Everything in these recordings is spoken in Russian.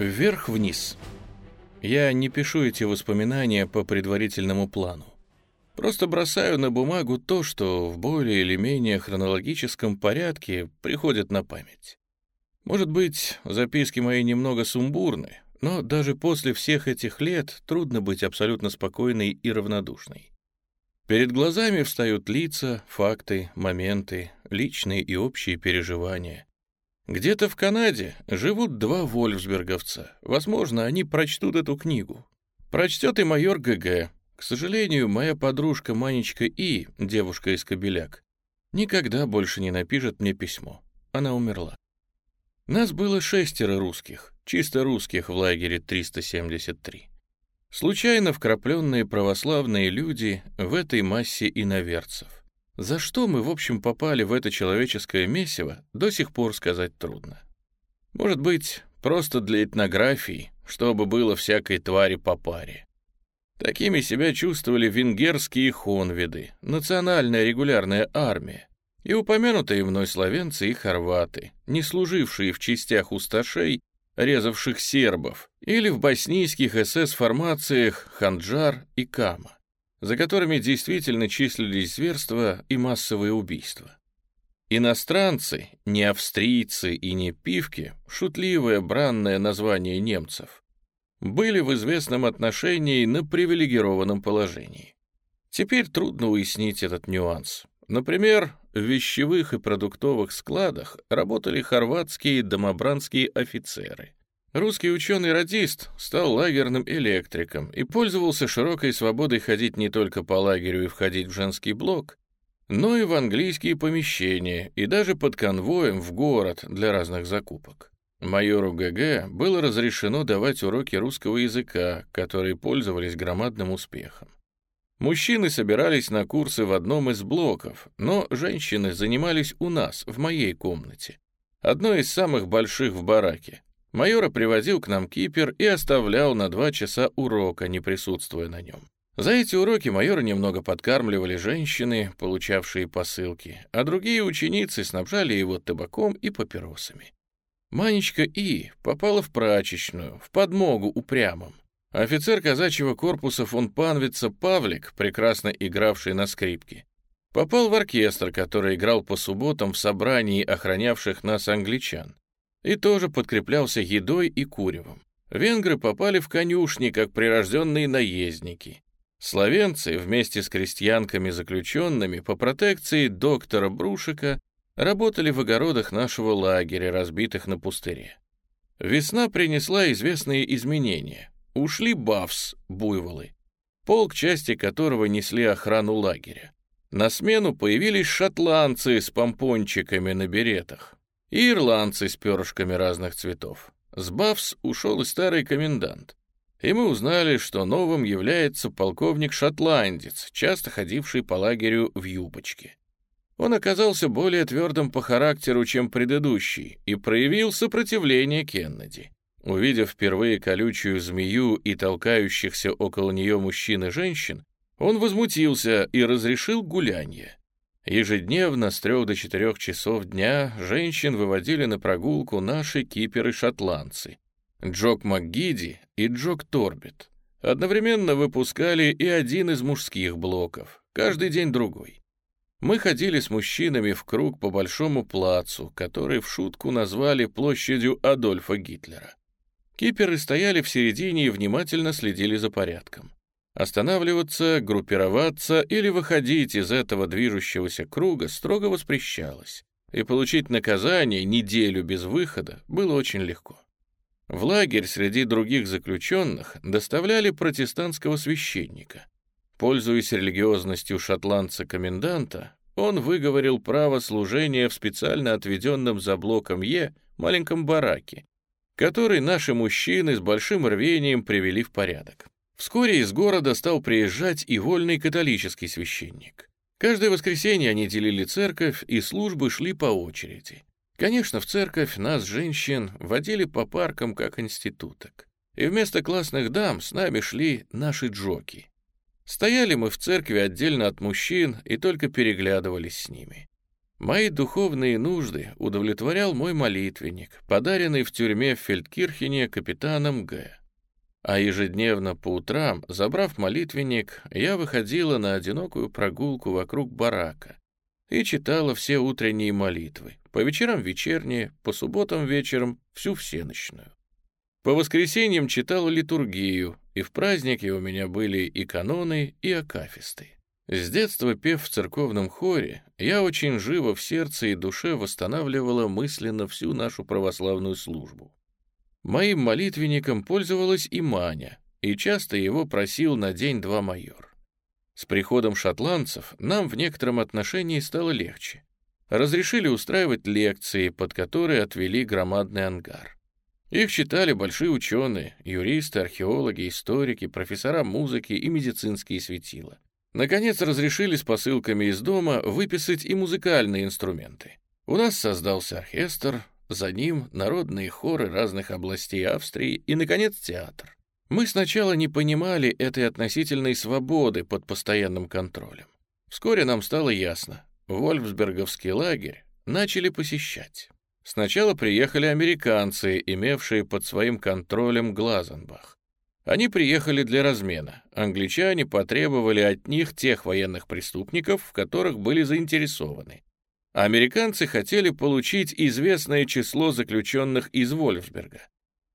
Вверх-вниз. Я не пишу эти воспоминания по предварительному плану. Просто бросаю на бумагу то, что в более или менее хронологическом порядке приходит на память. Может быть, записки мои немного сумбурны, но даже после всех этих лет трудно быть абсолютно спокойной и равнодушной. Перед глазами встают лица, факты, моменты, личные и общие переживания. Где-то в Канаде живут два вольфсберговца. Возможно, они прочтут эту книгу. Прочтет и майор ГГ. К сожалению, моя подружка Манечка И, девушка из Кобеляк, никогда больше не напишет мне письмо. Она умерла. Нас было шестеро русских, чисто русских в лагере 373. Случайно вкрапленные православные люди в этой массе иноверцев. За что мы, в общем, попали в это человеческое месиво, до сих пор сказать трудно. Может быть, просто для этнографии, чтобы было всякой твари по паре. Такими себя чувствовали венгерские хонвиды, национальная регулярная армия, и упомянутые мной славянцы и хорваты, не служившие в частях усташей, резавших сербов, или в боснийских СС-формациях Ханджар и Кама за которыми действительно числились зверства и массовые убийства. Иностранцы, не австрийцы и не пивки, шутливое бранное название немцев, были в известном отношении на привилегированном положении. Теперь трудно уяснить этот нюанс. Например, в вещевых и продуктовых складах работали хорватские домобранские офицеры – Русский ученый-радист стал лагерным электриком и пользовался широкой свободой ходить не только по лагерю и входить в женский блок, но и в английские помещения и даже под конвоем в город для разных закупок. Майору ГГ было разрешено давать уроки русского языка, которые пользовались громадным успехом. Мужчины собирались на курсы в одном из блоков, но женщины занимались у нас, в моей комнате, одной из самых больших в бараке. Майора привозил к нам кипер и оставлял на два часа урока, не присутствуя на нем. За эти уроки майора немного подкармливали женщины, получавшие посылки, а другие ученицы снабжали его табаком и папиросами. Манечка И попала в прачечную, в подмогу упрямым. Офицер казачьего корпуса фон Панвица Павлик, прекрасно игравший на скрипке, попал в оркестр, который играл по субботам в собрании охранявших нас англичан и тоже подкреплялся едой и куревом. Венгры попали в конюшни, как прирожденные наездники. Словенцы вместе с крестьянками-заключенными по протекции доктора Брушика работали в огородах нашего лагеря, разбитых на пустыре. Весна принесла известные изменения. Ушли бафс, буйволы, полк части которого несли охрану лагеря. На смену появились шотландцы с помпончиками на беретах и ирландцы с перышками разных цветов. С Бафс ушел и старый комендант. И мы узнали, что новым является полковник-шотландец, часто ходивший по лагерю в юбочке. Он оказался более твердым по характеру, чем предыдущий, и проявил сопротивление Кеннеди. Увидев впервые колючую змею и толкающихся около нее мужчин и женщин, он возмутился и разрешил гулянье. Ежедневно с трех до четырех часов дня женщин выводили на прогулку наши киперы-шотландцы. Джок МакГиди и Джок Торбит. Одновременно выпускали и один из мужских блоков, каждый день другой. Мы ходили с мужчинами в круг по большому плацу, который в шутку назвали площадью Адольфа Гитлера. Киперы стояли в середине и внимательно следили за порядком. Останавливаться, группироваться или выходить из этого движущегося круга строго воспрещалось, и получить наказание неделю без выхода было очень легко. В лагерь среди других заключенных доставляли протестантского священника. Пользуясь религиозностью шотландца-коменданта, он выговорил право служения в специально отведенном за блоком Е маленьком бараке, который наши мужчины с большим рвением привели в порядок. Вскоре из города стал приезжать и вольный католический священник. Каждое воскресенье они делили церковь, и службы шли по очереди. Конечно, в церковь нас, женщин, водили по паркам как институток. И вместо классных дам с нами шли наши джоки. Стояли мы в церкви отдельно от мужчин и только переглядывались с ними. Мои духовные нужды удовлетворял мой молитвенник, подаренный в тюрьме в Фельдкирхене капитаном Г. А ежедневно по утрам, забрав молитвенник, я выходила на одинокую прогулку вокруг барака и читала все утренние молитвы, по вечерам вечерние, по субботам вечером всю всеночную. По воскресеньям читала литургию, и в праздники у меня были и каноны, и акафисты. С детства, пев в церковном хоре, я очень живо в сердце и душе восстанавливала мысленно всю нашу православную службу. Моим молитвенником пользовалась и Маня, и часто его просил на день-два майор. С приходом шотландцев нам в некотором отношении стало легче. Разрешили устраивать лекции, под которые отвели громадный ангар. Их читали большие ученые, юристы, археологи, историки, профессора музыки и медицинские светила. Наконец разрешили с посылками из дома выписать и музыкальные инструменты. У нас создался оркестр, за ним народные хоры разных областей Австрии и, наконец, театр. Мы сначала не понимали этой относительной свободы под постоянным контролем. Вскоре нам стало ясно, Вольфсберговский лагерь начали посещать. Сначала приехали американцы, имевшие под своим контролем Глазенбах. Они приехали для размена. Англичане потребовали от них тех военных преступников, в которых были заинтересованы. Американцы хотели получить известное число заключенных из Вольфсберга.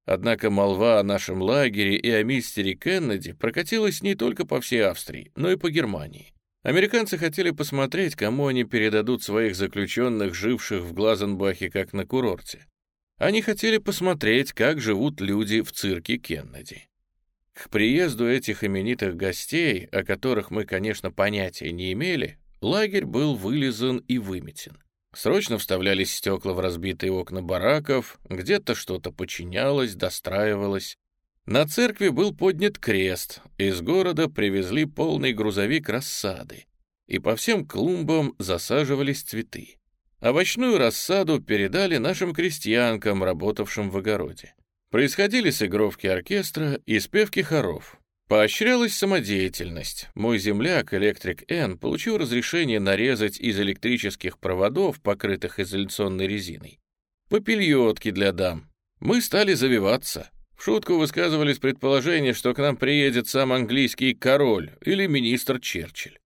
Однако молва о нашем лагере и о мистере Кеннеди прокатилась не только по всей Австрии, но и по Германии. Американцы хотели посмотреть, кому они передадут своих заключенных, живших в Глазенбахе как на курорте. Они хотели посмотреть, как живут люди в цирке Кеннеди. К приезду этих именитых гостей, о которых мы, конечно, понятия не имели, лагерь был вылизан и выметен. Срочно вставлялись стекла в разбитые окна бараков, где-то что-то починялось, достраивалось. На церкви был поднят крест, из города привезли полный грузовик рассады, и по всем клумбам засаживались цветы. Овощную рассаду передали нашим крестьянкам, работавшим в огороде. Происходили сыгровки оркестра и спевки хоров. Поощрялась самодеятельность. Мой земляк, электрик Н, получил разрешение нарезать из электрических проводов, покрытых изоляционной резиной, попельотки для дам. Мы стали завиваться. В шутку высказывались предположения, что к нам приедет сам английский король или министр Черчилль.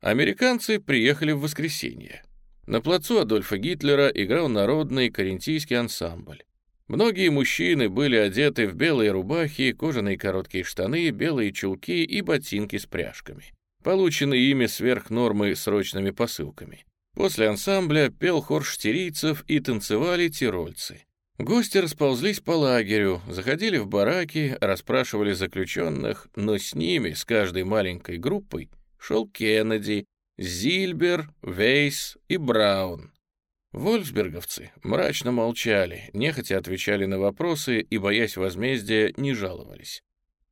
Американцы приехали в воскресенье. На плацу Адольфа Гитлера играл народный карентийский ансамбль. Многие мужчины были одеты в белые рубахи, кожаные короткие штаны, белые чулки и ботинки с пряжками, полученные ими сверх нормы срочными посылками. После ансамбля пел хор штирийцев и танцевали тирольцы. Гости расползлись по лагерю, заходили в бараки, расспрашивали заключенных, но с ними, с каждой маленькой группой, шел Кеннеди, Зильбер, Вейс и Браун. Вольфсберговцы мрачно молчали, нехотя отвечали на вопросы и, боясь возмездия, не жаловались.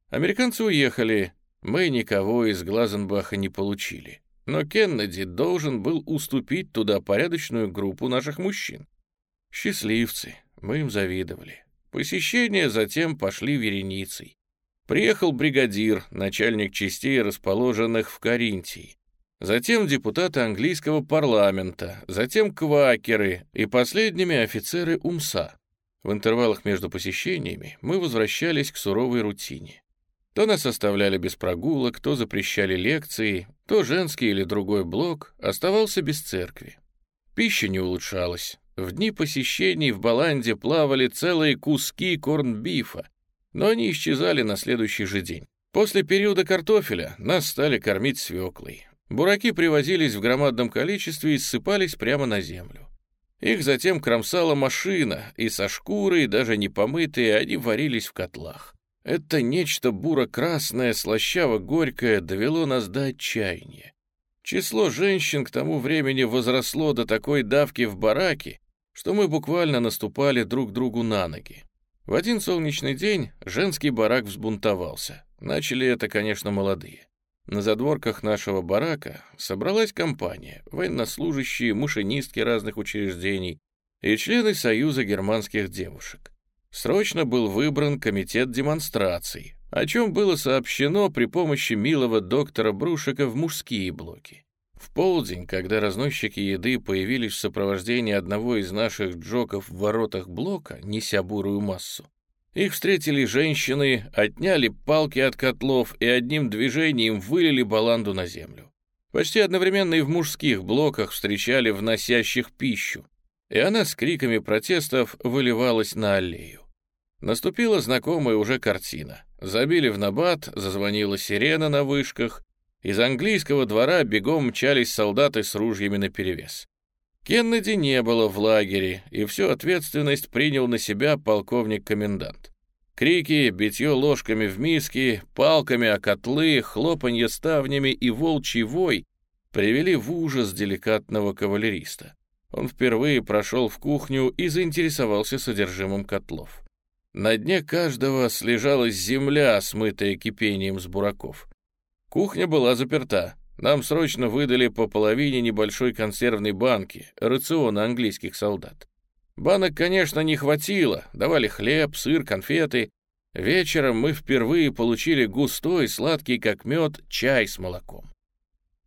Американцы уехали, мы никого из Глазенбаха не получили. Но Кеннеди должен был уступить туда порядочную группу наших мужчин. Счастливцы, мы им завидовали. Посещения затем пошли вереницей. Приехал бригадир, начальник частей, расположенных в Каринтии затем депутаты английского парламента, затем квакеры и последними офицеры УМСА. В интервалах между посещениями мы возвращались к суровой рутине. То нас оставляли без прогулок, то запрещали лекции, то женский или другой блок оставался без церкви. Пища не улучшалась. В дни посещений в Баланде плавали целые куски корнбифа, но они исчезали на следующий же день. После периода картофеля нас стали кормить свеклой. Бураки привозились в громадном количестве и ссыпались прямо на землю. Их затем кромсала машина, и со шкурой, даже не помытые, они варились в котлах. Это нечто буро-красное, слащаво-горькое довело нас до отчаяния. Число женщин к тому времени возросло до такой давки в бараке, что мы буквально наступали друг другу на ноги. В один солнечный день женский барак взбунтовался. Начали это, конечно, молодые. На задворках нашего барака собралась компания, военнослужащие, машинистки разных учреждений и члены Союза германских девушек. Срочно был выбран комитет демонстраций, о чем было сообщено при помощи милого доктора Брушика в мужские блоки. В полдень, когда разносчики еды появились в сопровождении одного из наших джоков в воротах блока, неся бурую массу, их встретили женщины, отняли палки от котлов и одним движением вылили баланду на землю. Почти одновременно и в мужских блоках встречали вносящих пищу, и она с криками протестов выливалась на аллею. Наступила знакомая уже картина. Забили в набат, зазвонила сирена на вышках. Из английского двора бегом мчались солдаты с ружьями наперевес. Кеннеди не было в лагере, и всю ответственность принял на себя полковник-комендант. Крики, битье ложками в миски, палками о котлы, хлопанье ставнями и волчий вой привели в ужас деликатного кавалериста. Он впервые прошел в кухню и заинтересовался содержимым котлов. На дне каждого слежалась земля, смытая кипением с бураков. Кухня была заперта. Нам срочно выдали по половине небольшой консервной банки, рациона английских солдат. Банок, конечно, не хватило, давали хлеб, сыр, конфеты. Вечером мы впервые получили густой, сладкий как мед, чай с молоком.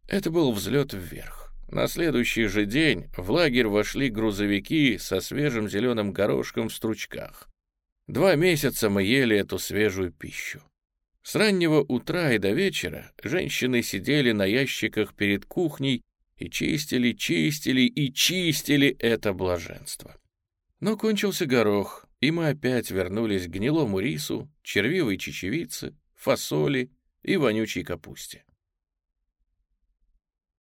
Это был взлет вверх. На следующий же день в лагерь вошли грузовики со свежим зеленым горошком в стручках. Два месяца мы ели эту свежую пищу. С раннего утра и до вечера женщины сидели на ящиках перед кухней и чистили, чистили и чистили это блаженство. Но кончился горох, и мы опять вернулись к гнилому рису, червивой чечевице, фасоли и вонючей капусте.